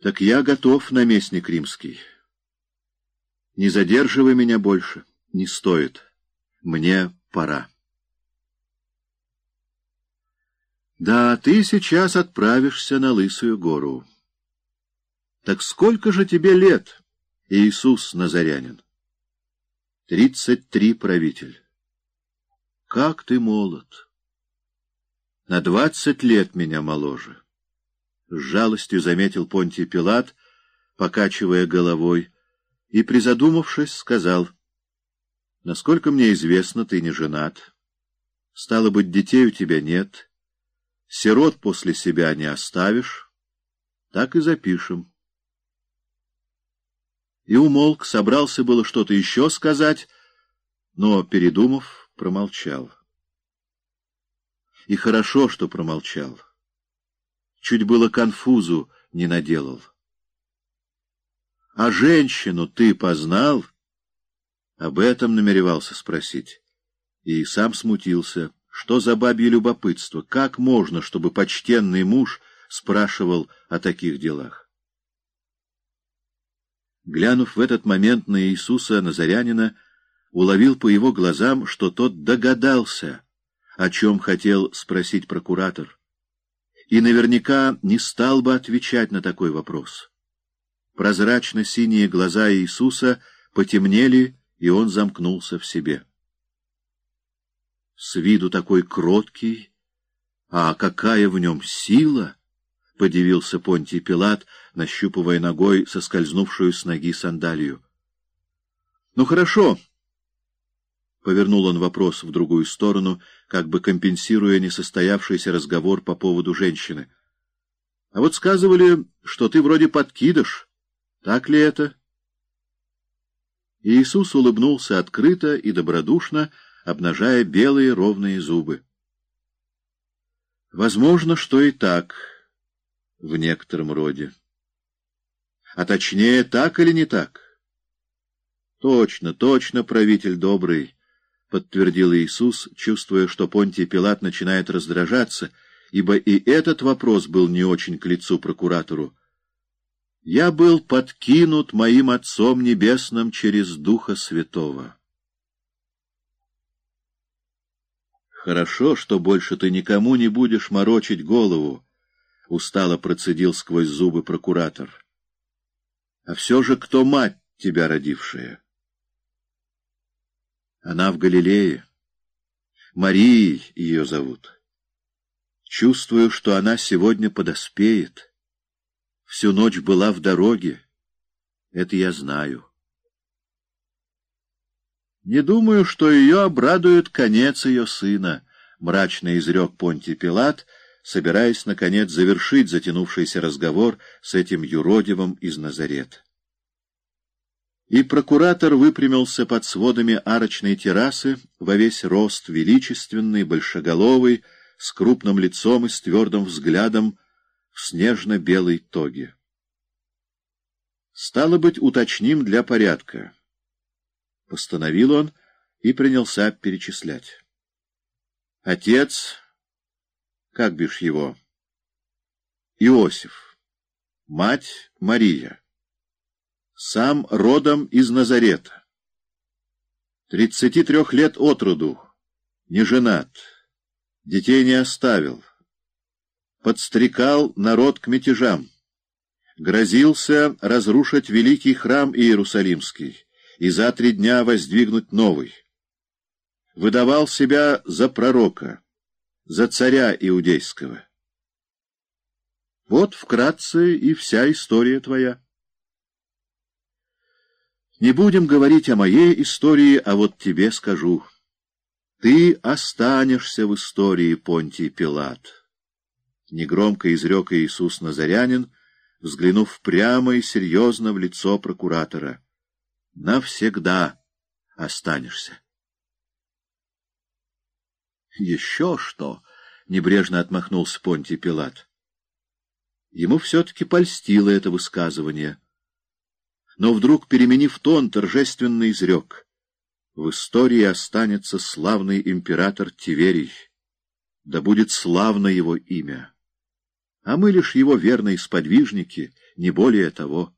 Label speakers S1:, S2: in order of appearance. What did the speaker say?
S1: Так я готов, наместник римский. Не задерживай меня больше, не стоит. Мне пора. Да, ты сейчас отправишься на Лысую гору. Так сколько же тебе лет, Иисус Назарянин? Тридцать три, правитель. Как ты молод! На двадцать лет меня моложе. С жалостью заметил Понтий Пилат, покачивая головой, и, призадумавшись, сказал, «Насколько мне известно, ты не женат. Стало быть, детей у тебя нет. Сирот после себя не оставишь. Так и запишем». И умолк, собрался было что-то еще сказать, но, передумав, промолчал. И хорошо, что промолчал. Чуть было конфузу не наделал. «А женщину ты познал?» Об этом намеревался спросить. И сам смутился. Что за бабье любопытство? Как можно, чтобы почтенный муж спрашивал о таких делах? Глянув в этот момент на Иисуса Назарянина, уловил по его глазам, что тот догадался, о чем хотел спросить прокуратор, и наверняка не стал бы отвечать на такой вопрос. Прозрачно-синие глаза Иисуса потемнели, и он замкнулся в себе. С виду такой кроткий, а какая в нем сила! — подивился Понтий Пилат, нащупывая ногой соскользнувшую с ноги сандалию. — Ну, хорошо, — Повернул он вопрос в другую сторону, как бы компенсируя несостоявшийся разговор по поводу женщины. — А вот сказывали, что ты вроде подкидыш. Так ли это? Иисус улыбнулся открыто и добродушно, обнажая белые ровные зубы. — Возможно, что и так, в некотором роде. А точнее, так или не так? — Точно, точно, правитель добрый. — подтвердил Иисус, чувствуя, что Понтий Пилат начинает раздражаться, ибо и этот вопрос был не очень к лицу прокуратору. «Я был подкинут моим Отцом Небесным через Духа Святого». «Хорошо, что больше ты никому не будешь морочить голову», — устало процедил сквозь зубы прокуратор. «А все же кто мать тебя родившая?» Она в Галилее. Марией ее зовут. Чувствую, что она сегодня подоспеет. Всю ночь была в дороге. Это я знаю. Не думаю, что ее обрадует конец ее сына, — мрачно изрек Понтий Пилат, собираясь, наконец, завершить затянувшийся разговор с этим юродивым из Назарет. И прокуратор выпрямился под сводами арочной террасы во весь рост, величественный, большеголовый, с крупным лицом и с твердым взглядом в снежно-белой тоге. Стало быть, уточним для порядка. Постановил он и принялся перечислять. Отец, как бишь его, Иосиф, мать Мария сам родом из Назарета. Тридцати трех лет от роду, не женат, детей не оставил. Подстрекал народ к мятежам. Грозился разрушить великий храм Иерусалимский и за три дня воздвигнуть новый. Выдавал себя за пророка, за царя иудейского. Вот вкратце и вся история твоя. Не будем говорить о моей истории, а вот тебе скажу. Ты останешься в истории, Понтий Пилат. Негромко изрек Иисус Назарянин, взглянув прямо и серьезно в лицо прокуратора. Навсегда останешься. Еще что? — небрежно отмахнулся Понтий Пилат. Ему все-таки польстило это высказывание — но вдруг, переменив тон, торжественно изрек. В истории останется славный император Тиверий. Да будет славно его имя. А мы лишь его верные сподвижники — не более того.